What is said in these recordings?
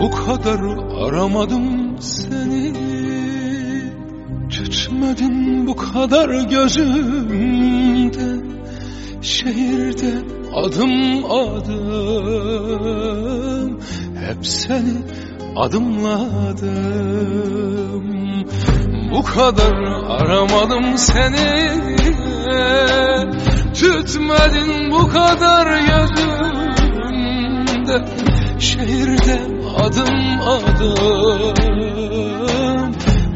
Bu kadar aramadım seni. Tütmedin bu kadar gözümde Şehirde adım adım Hep seni adımladım. Bu kadar aramadım seni Tütmedin bu kadar gözümde Şehirde adım adım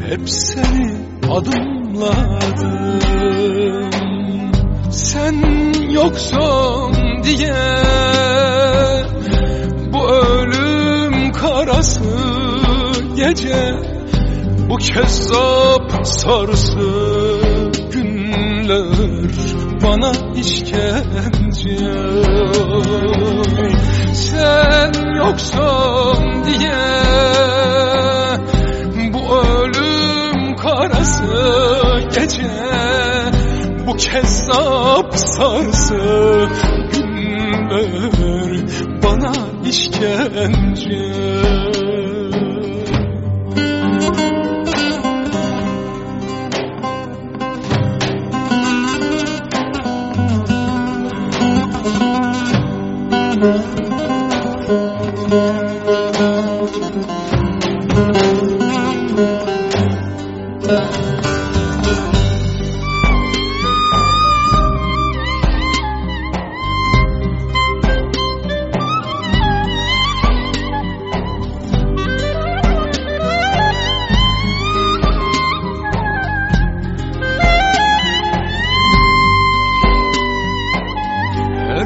Hep seni adımladım. Sen yoksun diye Bu ölüm karası gece Bu kezzap sarsı günler Bana işkence. Sen yoksun diye Kezzap sarsı günler Bana işkence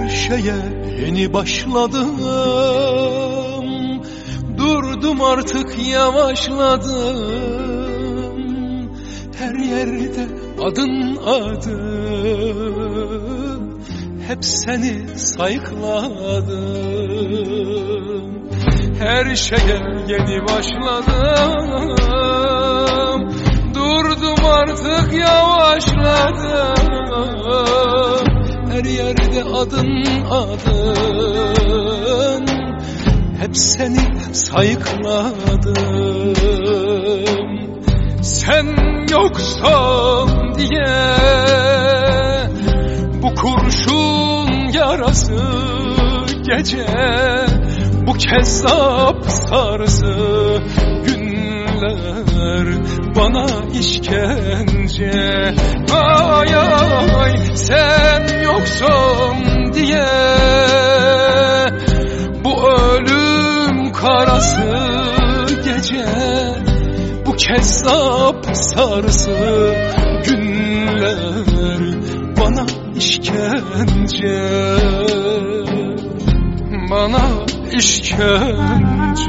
şeye yeni başladım. Durdum artık yavaşladım. Her yerde adın adım Hep seni sayıkladım. Her şeye yeni başladım. Durdum artık yavaşladım her yerde adın adın. Hep seni sayıkladım. Sen yoksan diye Bu kurşun yarası gece Bu kezzap sarısı günler bana işkence. Ay ay sen yoksun diye. Bu ölüm karası gece Bu kezzap sarısı günler Bana işkence. Bana işkence